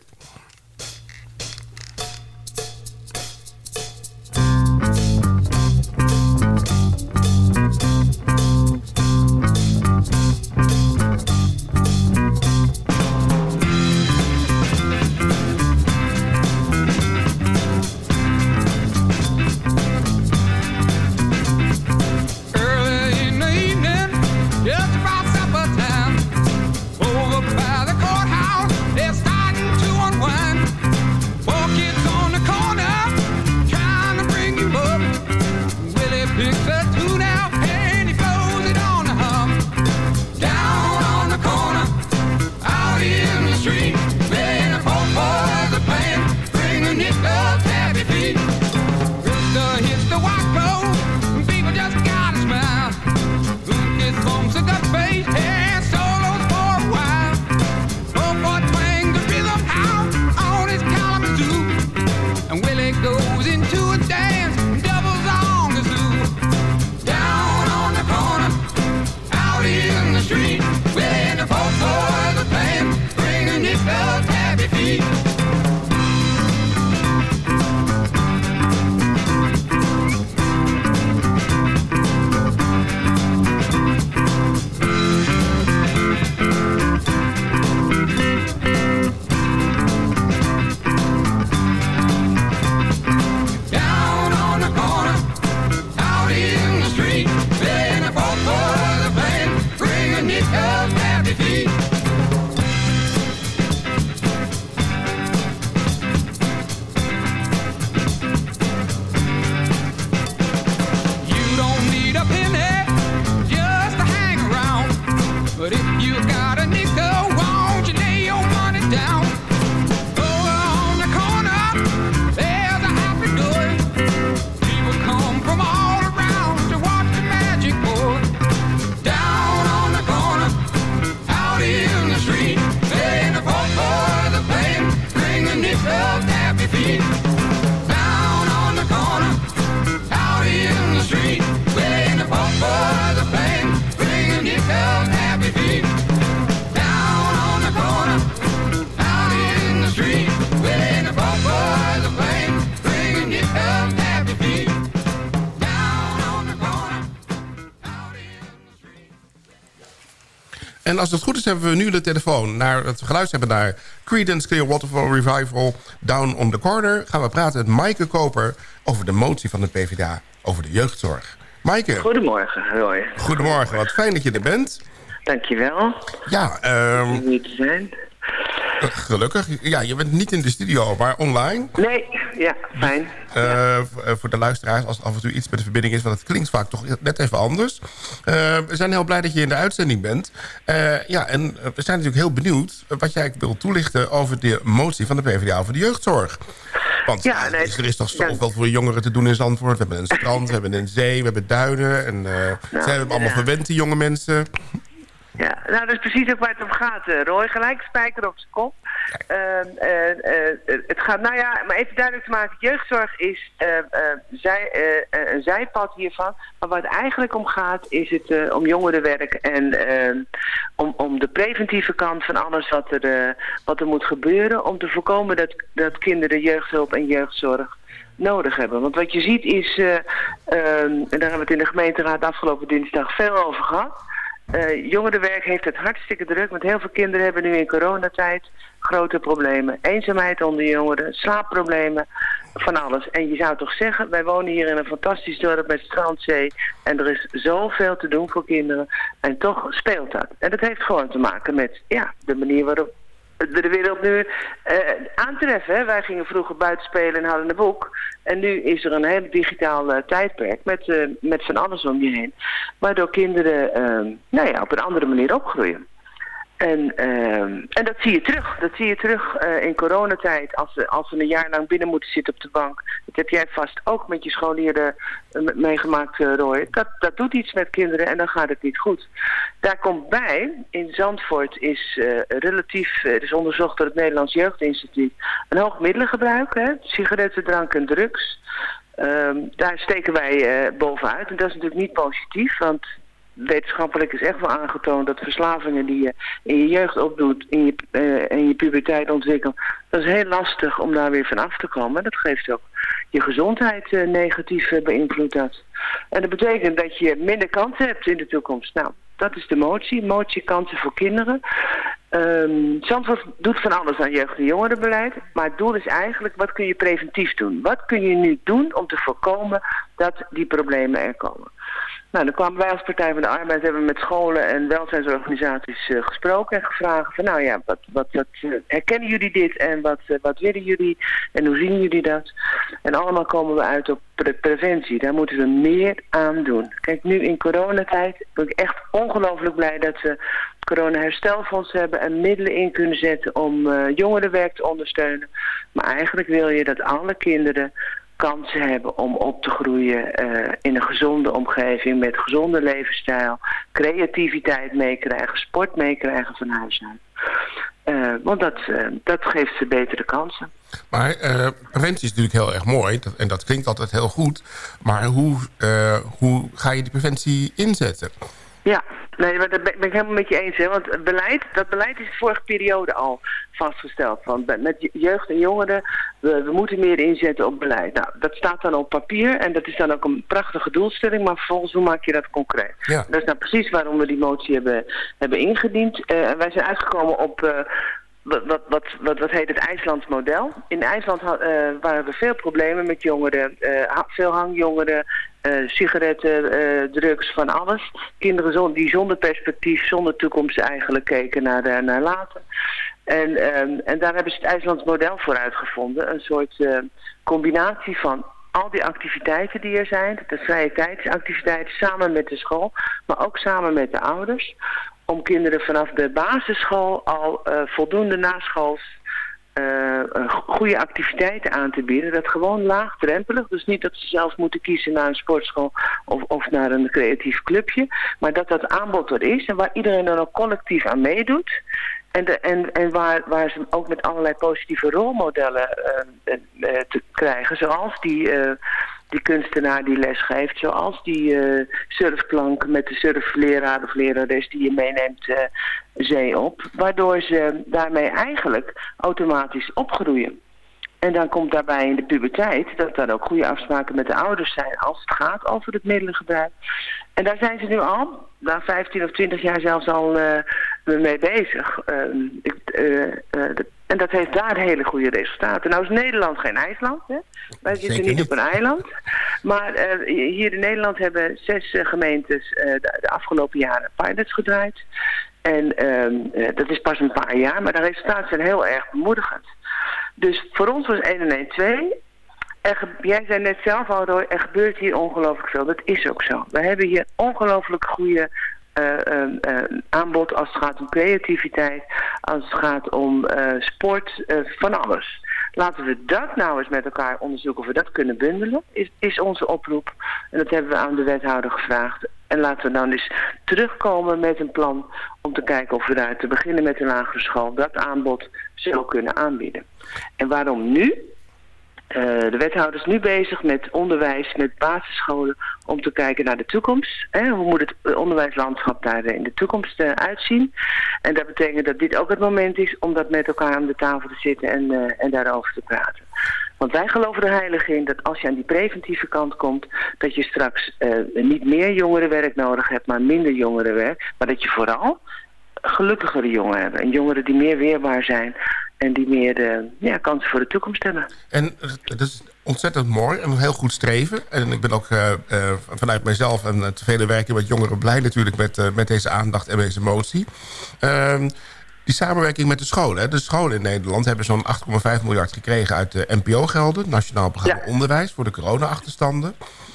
En als het goed is hebben we nu de telefoon... naar het geluid hebben naar Creedence Clearwater Revival... Down on the Corner gaan we praten met Maaike Koper... over de motie van de PvdA over de jeugdzorg. Maaike, Goedemorgen, Roy. goedemorgen. Wat fijn dat je er bent. Dankjewel. Ja, ehm, Om hier te zijn. gelukkig. Ja, je bent niet in de studio, maar online. Nee, ja, fijn. Eh, eh, voor de luisteraars, als af en toe iets met de verbinding is... want het klinkt vaak toch net even anders. Eh, we zijn heel blij dat je in de uitzending bent. Ja, en we zijn natuurlijk heel benieuwd... wat jij wil toelichten over de motie van de PvdA over de jeugdzorg. Want Ja, nee, er is- er is toch zoveel voor jongeren te doen in Zandvoort. We hebben een strand, we hebben een zee, we hebben duinen. En eh Nou, zij hebben allemaal ja. verwend, die jonge mensen. Ja, nou dat is precies ook waar het om gaat, Roy. Gelijk spijker op zijn kop. Ehm, eh, eh, het gaat, nou ja, maar even duidelijk te maken. Jeugdzorg is eh, zij, een zijpad hiervan. Maar waar het eigenlijk om gaat, is het om jongerenwerk en ehm, om, om de preventieve kant van alles wat er, wat er moet gebeuren. Om te voorkomen dat, dat kinderen jeugdhulp en jeugdzorg nodig hebben. Want wat je ziet is, eh, ehm, en daar hebben we het in de gemeenteraad afgelopen dinsdag veel over gehad. Eh, jongerenwerk heeft het hartstikke druk, want heel veel kinderen hebben nu in coronatijd grote problemen. Eenzaamheid onder jongeren, slaapproblemen, van alles. En je zou toch zeggen, wij wonen hier in een fantastisch dorp met strandzee en er is zoveel te doen voor kinderen en toch speelt dat. En dat heeft gewoon te maken met ja, de manier waarop we de wereld nu eh, aantreffen. Wij gingen vroeger buiten spelen en hadden een boek. En nu is er een heel digitaal eh, tijdperk met, eh, met van alles om je heen. Waardoor kinderen nou ja, op een andere manier opgroeien. En, ehm, en dat zie je terug. Dat zie je terug eh, in coronatijd. Als ze, als een jaar lang binnen moeten zitten op de bank. Dat heb jij vast ook met je scholieren eh, me- meegemaakt, eh, Roy. Dat, dat doet iets met kinderen en dan gaat het niet goed. Daar komt bij, in Zandvoort is relatief, er is onderzocht door het Nederlands Jeugdinstituut, een hoog middelengebruik. Hè? Sigaretten, drank en drugs. Ehm, daar steken wij bovenuit. En dat is natuurlijk niet positief, want wetenschappelijk is echt wel aangetoond dat verslavingen die je in je jeugd opdoet, in je, eh, in je puberteit ontwikkelt, dat is heel lastig om daar weer van af te komen. En dat geeft ook je gezondheid eh, negatief eh, beïnvloedt dat. En dat betekent dat je minder kansen hebt in de toekomst. Nou, dat is de motie. Motie kansen voor kinderen. Ehm Zandvoort doet van alles aan jeugd- en jongerenbeleid. Maar het doel is eigenlijk, wat kun je preventief doen? Wat kun je nu doen om te voorkomen dat die problemen er komen? Nou, dan kwamen wij als Partij van de Arbeid, hebben met scholen en welzijnsorganisaties eh, gesproken en gevraagd van, nou ja, wat, wat, eh, herkennen jullie dit en wat, eh, wat willen jullie en hoe zien jullie dat? En allemaal komen we uit op pre- preventie. Daar moeten we meer aan doen. Kijk, nu in coronatijd ben ik echt ongelooflijk blij dat we corona-herstelfonds hebben en middelen in kunnen zetten om jongerenwerk te ondersteunen. Maar eigenlijk wil je dat alle kinderen kansen hebben om op te groeien eh, in een gezonde omgeving met gezonde levensstijl, creativiteit meekrijgen, sport meekrijgen van huis uit. Eh, want dat, eh, dat geeft ze betere kansen. Maar preventie is natuurlijk heel erg mooi. En dat klinkt altijd heel goed. Maar hoe, hoe ga je die preventie inzetten? Ja, nee, maar dat ben ben ik helemaal met je eens. Hè? Want het beleid, dat beleid is de vorige periode al vastgesteld. Van, met je- jeugd en jongeren, we, we moeten meer inzetten op beleid. Nou, dat staat dan op papier en dat is dan ook een prachtige doelstelling. Maar vervolgens, hoe maak je dat concreet? Ja. Dat is nou precies waarom we die motie hebben, hebben ingediend. Eh, en wij zijn uitgekomen op... eh, wat, wat, wat, wat, heet het IJslands model. In IJsland eh, waren er veel problemen met jongeren. ha- veel hangjongeren, eh, sigaretten, eh, drugs, van alles. Kinderen die zonder perspectief, zonder toekomst eigenlijk keken naar, de, naar later. En, ehm, en daar hebben ze het IJslands model voor uitgevonden. Een soort eh, combinatie van al die activiteiten die er zijn, de vrije tijdsactiviteiten samen met de school, maar ook samen met de ouders, om kinderen vanaf de basisschool al eh, voldoende naschools eh, eh, goede activiteiten aan te bieden. Dat gewoon laagdrempelig, dus niet dat ze zelf moeten kiezen naar een sportschool of, of naar een creatief clubje, maar dat dat aanbod er is en waar iedereen dan ook collectief aan meedoet. En, de, en, en waar, waar ze ook met allerlei positieve rolmodellen eh, eh, eh, te krijgen. Zoals die, eh, die kunstenaar die les geeft. Zoals die eh, surfplank met de surfleraar of lerares die je meeneemt eh, zee op. Waardoor ze daarmee eigenlijk automatisch opgroeien. En dan komt daarbij in de puberteit dat er ook goede afspraken met de ouders zijn als het gaat over het middelengebruik. En daar zijn ze nu al, na 15 of 20 jaar zelfs al eh, mee bezig. Ehm, eh, eh, de- en dat heeft daar hele goede resultaten. Nou is Nederland geen IJsland, hè? Wij zitten niet op een eiland. Maar eh, hier in Nederland hebben zes eh, gemeentes eh, de, de afgelopen jaren pilots gedraaid. En ehm, eh, dat is pas een paar jaar, maar de resultaten zijn heel erg bemoedigend. Dus voor ons was 1 en 1 2. Er ge- jij zei net zelf al, Roy, er gebeurt hier ongelooflijk veel. Dat is ook zo. We hebben hier ongelooflijk goede aanbod als het gaat om creativiteit, als het gaat om eh, sport, eh, van alles. Laten we dat nou eens met elkaar onderzoeken of we dat kunnen bundelen, is, is onze oproep. En dat hebben we aan de wethouder gevraagd. En laten we dan eens terugkomen met een plan om te kijken of we daar te beginnen met de lagere school dat aanbod zo kunnen aanbieden. En waarom nu? Eh, de wethouder is nu bezig met onderwijs, met basisscholen, om te kijken naar de toekomst. Hè? Hoe moet het eh, onderwijslandschap daar eh, in de toekomst eh, uitzien? En dat betekent dat dit ook het moment is om dat met elkaar aan de tafel te zitten en, en daarover te praten. Want wij geloven er heilig in dat als je aan die preventieve kant komt, dat je straks niet meer jongerenwerk nodig hebt, maar minder jongerenwerk. Maar dat je vooral gelukkigere jongeren hebt. En jongeren die meer weerbaar zijn en die meer eh, ja, kansen voor de toekomst hebben. En dat is ontzettend mooi en een heel goed streven. En ik ben ook eh, eh, vanuit mijzelf en het vele werken met jongeren blij natuurlijk met, eh, met deze aandacht en deze motie. Ehm, die samenwerking met de scholen. De scholen in Nederland hebben zo'n 8,5 miljard gekregen uit de NPO-gelden. Nationaal Programma Onderwijs voor de corona-achterstanden.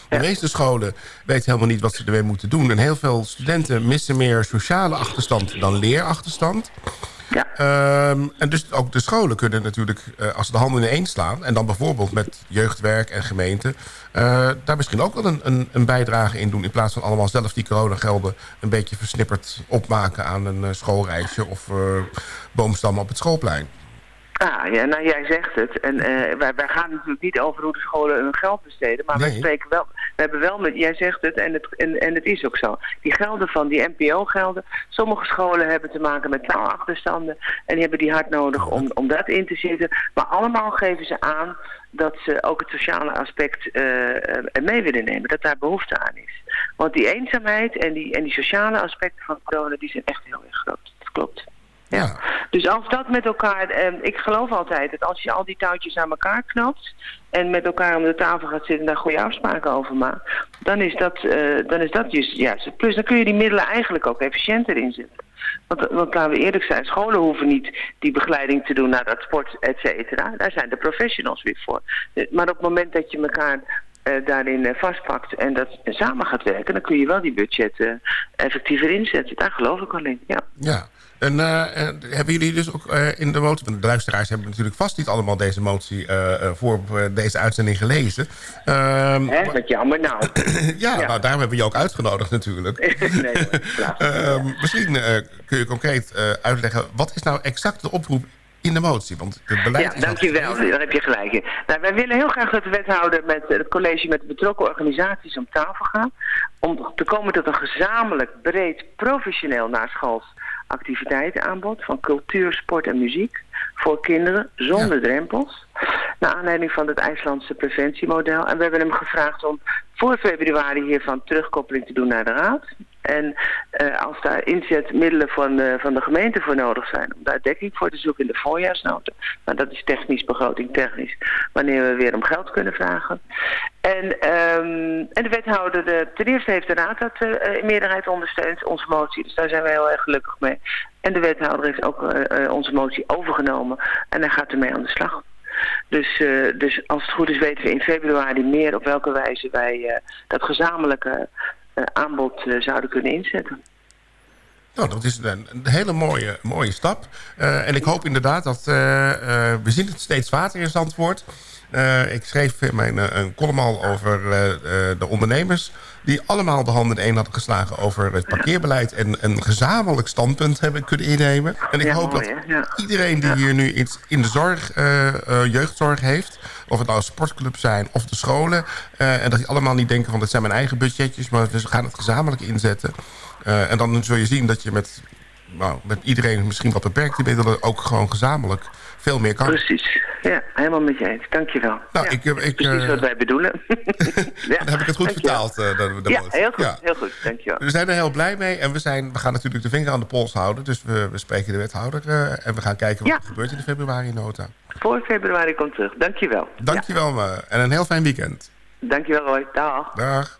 De meeste scholen weten helemaal niet wat ze ermee moeten doen. En heel veel studenten missen meer sociale achterstand dan leerachterstand. Ehm, en dus ook de scholen kunnen natuurlijk, eh, als ze de handen ineen slaan... en dan bijvoorbeeld met jeugdwerk en gemeente... eh, daar misschien ook wel een, een, een bijdrage in doen... in plaats van allemaal zelf die coronagelden... een beetje versnipperd opmaken aan een eh, schoolreisje... of boomstammen op het schoolplein. Ah, ja, nou jij zegt het. En wij, wij gaan natuurlijk niet over hoe de scholen hun geld besteden. Maar wij Nee. spreken wel, we hebben wel met, jij zegt het en, het en, en het is ook zo. Die gelden van die NPO-gelden. Sommige scholen hebben te maken met taalachterstanden. En die hebben die hard nodig om, om dat in te zetten. Maar allemaal geven ze aan dat ze ook het sociale aspect eh, eh, mee willen nemen. Dat daar behoefte aan is. Want die eenzaamheid en die, en die sociale aspecten van corona, die zijn echt heel erg groot. Dat klopt. Ja. Dus als dat met elkaar, eh, ik geloof altijd dat als je al die touwtjes aan elkaar knapt en met elkaar om de tafel gaat zitten en daar goede afspraken over maakt, dan is dat, eh, dan is dat dus juist. Plus dan kun je die middelen eigenlijk ook efficiënter inzetten. Want, want laten we eerlijk zijn, scholen hoeven niet die begeleiding te doen naar dat sport, et cetera. Daar zijn de professionals weer voor. Eh, Maar op het moment dat je elkaar eh, daarin eh, vastpakt en dat samen gaat werken, dan kun je wel die budgetten effectiever inzetten. Daar geloof ik wel in, ja. Ja. En eh, eh, hebben jullie dus ook eh, in de motie... want de luisteraars hebben natuurlijk vast niet allemaal deze motie... voor deze uitzending gelezen. Ehm, Hè, wat jammer nou. ja, nou, daarom hebben we je ook uitgenodigd natuurlijk. nee, Ehm, misschien kun je concreet uitleggen... wat is nou exact de oproep in de motie? Want het beleid Ja, al dankjewel. Daar heb je gelijk in. Nou, wij willen heel graag dat de wethouder met het college met de betrokken organisaties om tafel gaat. Om te komen tot een gezamenlijk, breed, professioneel naschools activiteitenaanbod van cultuur, sport en muziek voor kinderen zonder drempels. Naar aanleiding van het IJslandse preventiemodel. En we hebben hem gevraagd om voor februari hiervan terugkoppeling te doen naar de raad. En eh, als daar inzetmiddelen van van de gemeente voor nodig zijn, om daar dekking voor te zoeken in de voorjaarsnota. Nou, dat is technisch, begroting technisch, wanneer we weer om geld kunnen vragen. En, ehm, en de wethouder, de, ten eerste heeft de raad dat eh, in meerderheid ondersteund, onze motie. Dus daar zijn we heel erg gelukkig mee. En de wethouder heeft ook eh, onze motie overgenomen en hij gaat ermee aan de slag. Dus, dus als het goed is weten we in februari meer op welke wijze wij dat gezamenlijke aanbod eh, zouden kunnen inzetten. Nou, dat is een, hele mooie, mooie stap. Eh, en ik hoop inderdaad dat... eh, eh, we zien het steeds vaker in Zandvoort. Eh, ik schreef mijn eh, een column al over eh, de ondernemers... die allemaal de handen in één hadden geslagen over het parkeerbeleid... en een gezamenlijk standpunt hebben kunnen innemen. En ik Ja, hoop mooi, dat? Ja. iedereen die hier nu iets in de zorg, jeugdzorg heeft... of het nou sportclubs zijn of de scholen... en dat die allemaal niet denken van dit zijn mijn eigen budgetjes... maar we gaan het gezamenlijk inzetten. En dan zul je zien dat je met, nou, met iedereen misschien wat beperkte middelen... ook gewoon gezamenlijk veel meer kan. Precies. Ja, helemaal met je eens. Dankjewel. Nou, ja, ik, eh, ik, precies eh, wat wij bedoelen. ja, Dan heb ik het goed vertaald. eh, de, de Ja, heel goed. Ja. Heel goed. Dankjewel. We zijn er heel blij mee en we, zijn, we gaan natuurlijk de vinger aan de pols houden. Dus we, we spreken de wethouder en we gaan kijken wat er gebeurt in de februari nota. Voor februari komt terug. Dankjewel. Dankjewel me en een heel fijn weekend. Dankjewel Roy. Dag. Dag.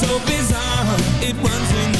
so bizarre. It runs in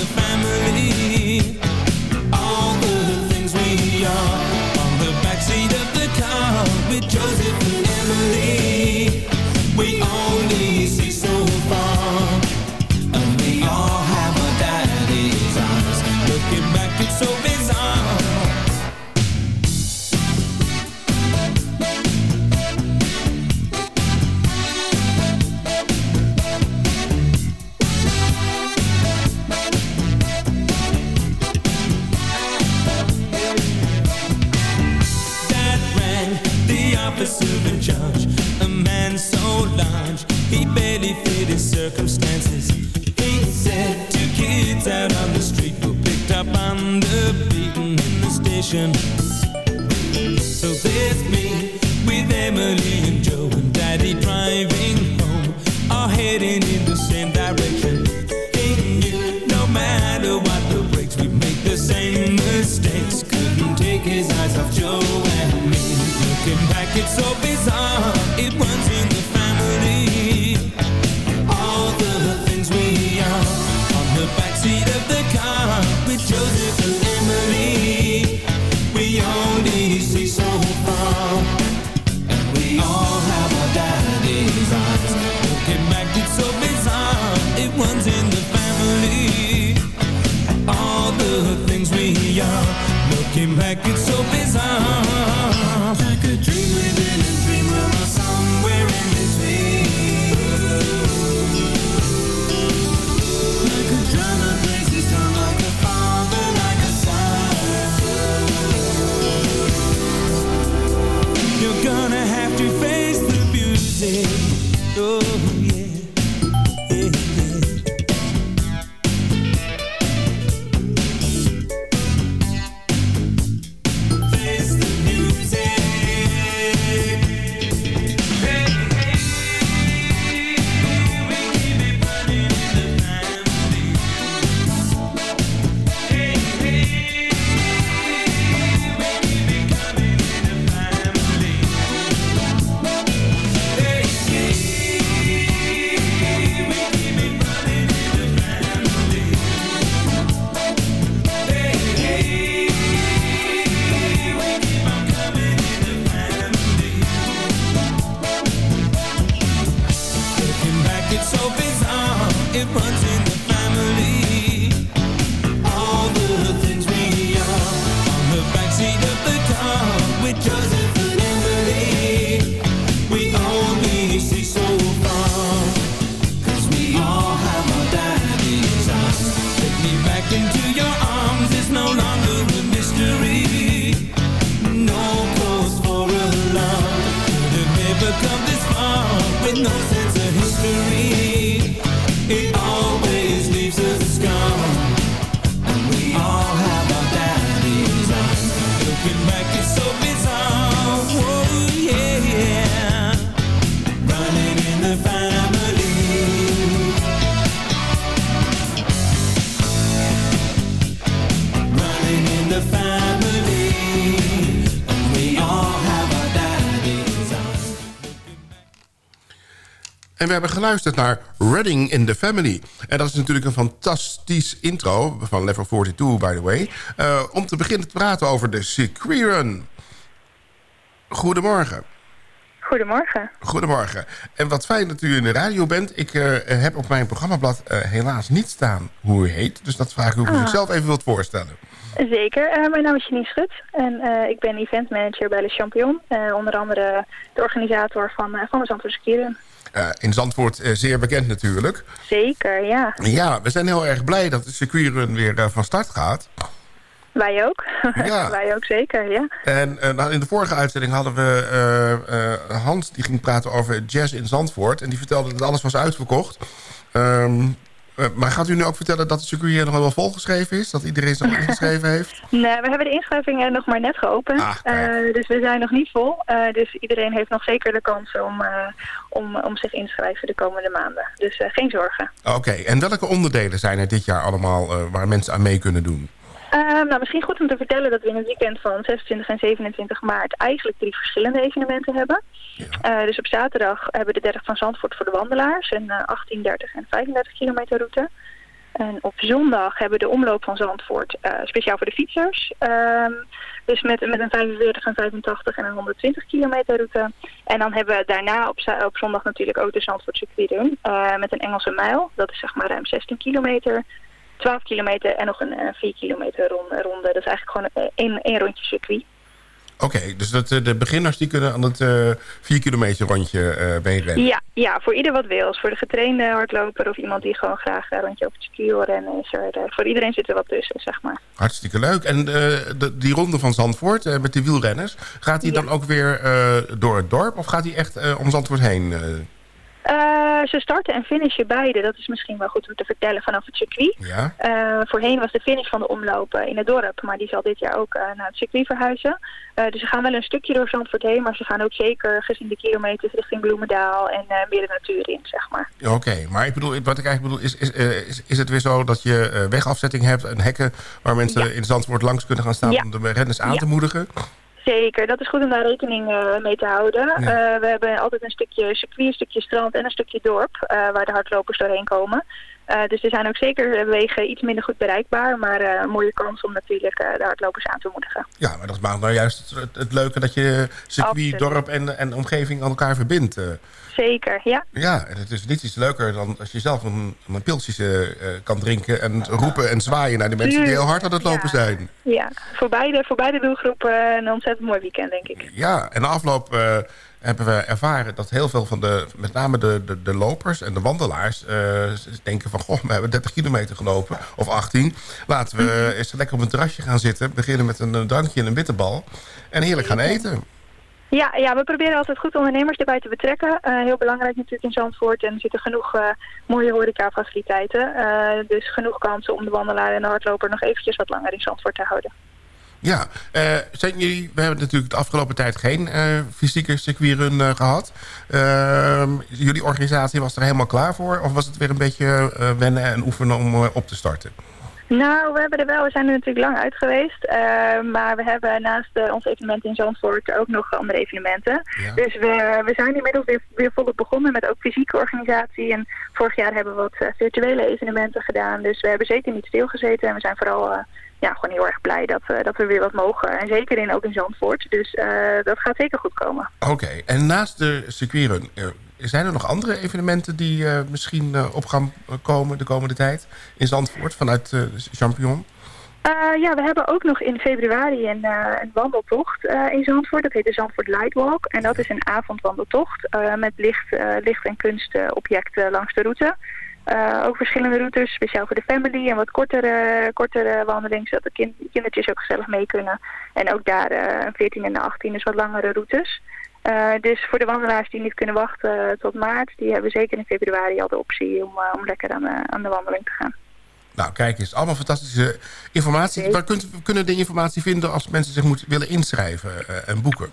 You're gonna have to face the music. Oh we hebben geluisterd naar Reading in the Family. En dat is natuurlijk een fantastisch intro van Level 42, by the way. Uh, om te beginnen te praten over de Secrerun. Goedemorgen. Goedemorgen. Goedemorgen. En wat fijn dat u in de radio bent. Ik uh, heb op mijn programmablad uh, helaas niet staan hoe u heet. Dus dat vraag ik u Ah. zichzelf even wilt voorstellen. Zeker. Eh, mijn naam is Janine Schut en eh, ik ben event manager bij Le Champion. Eh, onder andere de organisator van, eh, van de Zandvoortse Kieren. Uh, in Zandvoort uh, zeer bekend natuurlijk. Zeker, ja. Ja, we zijn heel erg blij dat de circuitrun weer uh, van start gaat. Wij ook. Ja. Wij ook zeker, ja. En nou, in de vorige uitzending hadden we Hans die ging praten over jazz in Zandvoort. En die vertelde dat alles was uitverkocht. Um, maar gaat u nu ook vertellen dat de circuit hier nog wel volgeschreven is? Dat iedereen zich ingeschreven heeft? Nee, we hebben de inschrijvingen nog maar net geopend. Ah, uh, dus we zijn nog niet vol. Uh, dus iedereen heeft nog zeker de kans om, om, om zich inschrijven de komende maanden. Dus geen zorgen. Oké, okay. en welke onderdelen zijn er dit jaar allemaal waar mensen aan mee kunnen doen? Uh, nou, misschien goed om te vertellen dat we in het weekend van 26 en 27 maart eigenlijk drie verschillende evenementen hebben. Ja. Uh, dus op zaterdag hebben we de 30 van Zandvoort voor de wandelaars, een uh, 18, 30 en 35 kilometer route. En op zondag hebben we de omloop van Zandvoort uh, speciaal voor de fietsers. Um, dus met, met een 45, een 85 en een 120 kilometer route. En dan hebben we daarna op, op zondag natuurlijk ook de Zandvoort circuit doen. Uh, met een Engelse mijl. Dat is zeg maar ruim 16 kilometer. 12 kilometer en nog een uh, 4 kilometer ronde, ronde. Dat is eigenlijk gewoon één, één rondje circuit. Oké, okay, dus dat, de beginners die kunnen aan het uh, 4 kilometer rondje uh, meerennen? Ja, ja, voor ieder wat wil. Voor de getrainde hardloper of iemand die gewoon graag een rondje op het circuit wil rennen. Is er, uh, voor iedereen zit er wat tussen, zeg maar. Hartstikke leuk. En de, die ronde van Zandvoort met de wielrenners, gaat die ja. dan ook weer door het dorp of gaat die echt om Zandvoort heen? Uh, ze starten en finishen beide. Dat is misschien wel goed om te vertellen vanaf het circuit. Ja. Uh, voorheen was de finish van de omloop in het dorp. Maar die zal dit jaar ook uh, naar het circuit verhuizen. dus ze gaan wel een stukje door Zandvoort heen. Maar ze gaan ook zeker gezien de kilometers richting Bloemendaal. En meer de natuur in, zeg maar. Oké, okay. maar ik bedoel, wat ik eigenlijk bedoel... Is, is, is, is het weer zo dat je wegafzetting hebt en hekken... waar mensen ja. in Zandvoort langs kunnen gaan staan ja. om de renners aan te moedigen? Zeker, dat is goed om daar rekening uh, mee te houden. Ja. Uh, we hebben altijd een stukje circuit, een stukje strand en een stukje dorp uh, waar de hardlopers doorheen komen. Dus er zijn ook zeker wegen iets minder goed bereikbaar, maar een mooie kans om natuurlijk de hardlopers aan te moedigen. Ja, maar dat maakt nou juist het, het leuke dat je circuit, dorp en, en omgeving aan elkaar verbindt. Zeker, ja. Ja, en het is niet iets leuker dan als je zelf een, een pilsje kan drinken en roepen en zwaaien naar de mensen die heel hard aan het lopen ja. zijn. Ja, voor beide, voor beide doelgroepen een ontzettend mooi weekend, denk ik. Ja, en de afloop uh, hebben we ervaren dat heel veel van de, met name de, de, de lopers en de wandelaars, uh, denken van, goh, we hebben 30 kilometer gelopen, of 18. Laten we eens lekker op een terrasje gaan zitten, beginnen met een drankje en een bitterbal en heerlijk gaan eten. Ja, ja, we proberen altijd goed ondernemers erbij te betrekken. Uh, heel belangrijk natuurlijk in Zandvoort. En er zitten genoeg uh, mooie horecafaciliteiten. Dus genoeg kansen om de wandelaar en de hardloper nog eventjes wat langer in Zandvoort te houden. Ja, zijn jullie, we hebben natuurlijk de afgelopen tijd geen fysieke circuitrun gehad. Ehm, jullie organisatie was er helemaal klaar voor? Of was het weer een beetje wennen en oefenen om op te starten? Nou, we hebben er wel, we zijn er natuurlijk lang uit geweest. Uh, maar we hebben naast uh, ons evenement in Zandvoort ook nog andere evenementen. Ja. Dus we, we zijn inmiddels weer, weer volop begonnen met ook fysieke organisatie. En vorig jaar hebben we wat uh, virtuele evenementen gedaan. Dus we hebben zeker niet stilgezeten. En we zijn vooral ja, gewoon heel erg blij dat, dat we weer wat mogen. En zeker in, ook in Zandvoort. Dus dat gaat zeker goed komen. Oké, okay. en naast de circuitrun... Zijn er nog andere evenementen die uh, misschien uh, op gaan komen de komende tijd in Zandvoort vanuit uh, Champion? Uh, ja, we hebben ook nog in februari een, een wandeltocht in Zandvoort. Dat heet de Zandvoort Lightwalk. En dat is een avondwandeltocht met licht, licht- en kunstobjecten langs de route. ook verschillende routes, speciaal voor de family en wat kortere, kortere wandelingen, zodat de kind, kindertjes ook gezellig mee kunnen. En ook daar een 14 en de 18, dus wat langere routes. Uh, dus voor de wandelaars die niet kunnen wachten uh, tot maart... die hebben zeker in februari al de optie om, uh, om lekker aan de, aan de wandeling te gaan. Nou, kijk eens. Allemaal fantastische informatie. Waar kunt, kunnen de informatie vinden als mensen zich moeten willen inschrijven en boeken?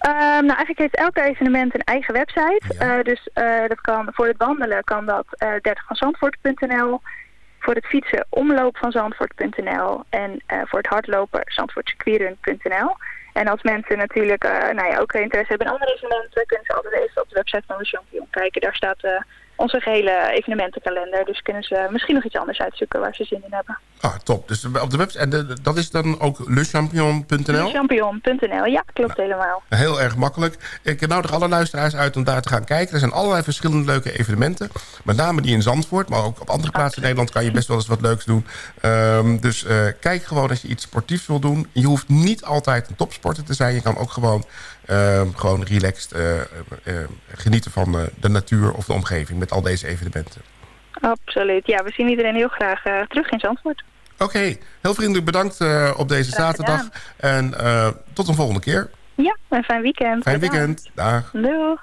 nou, eigenlijk heeft elke evenement een eigen website. Ja. dus dat kan, voor het wandelen kan dat 30vanzandvoort.nl... voor het fietsen omloop van Zandvoort.nl... en voor het hardlopen zandvoortsequieren.nl... En als mensen natuurlijk eh, nou ja, ook interesse hebben in andere evenementen, kunnen ze altijd even op de website van de Champion kijken. Daar staat eh, onze gehele evenementenkalender. Dus kunnen ze misschien nog iets anders uitzoeken waar ze zin in hebben. Ah, top. Dus op de website, en de- dat is dan ook lechampion.nl? Champion.nl, ja, klopt helemaal. Heel erg makkelijk. Ik nodig alle luisteraars uit om daar te gaan kijken. Er zijn allerlei verschillende leuke evenementen. Met name die in Zandvoort, maar ook op andere plaatsen in Nederland... kan je best wel eens wat leuks doen. Ehm, dus eh, kijk gewoon als je iets sportiefs wil doen. Je hoeft niet altijd een topsporter te zijn. Je kan ook gewoon, gewoon relaxed eh, eh, eh, genieten van eh, de natuur of de omgeving... met al deze evenementen. Absoluut. Ja, we zien iedereen heel graag eh, terug in Zandvoort. Oké, heel vriendelijk bedankt op deze zaterdag. En tot een volgende keer. Ja, een fijn weekend. Fijn Bedankt. weekend. Dag. Doeg.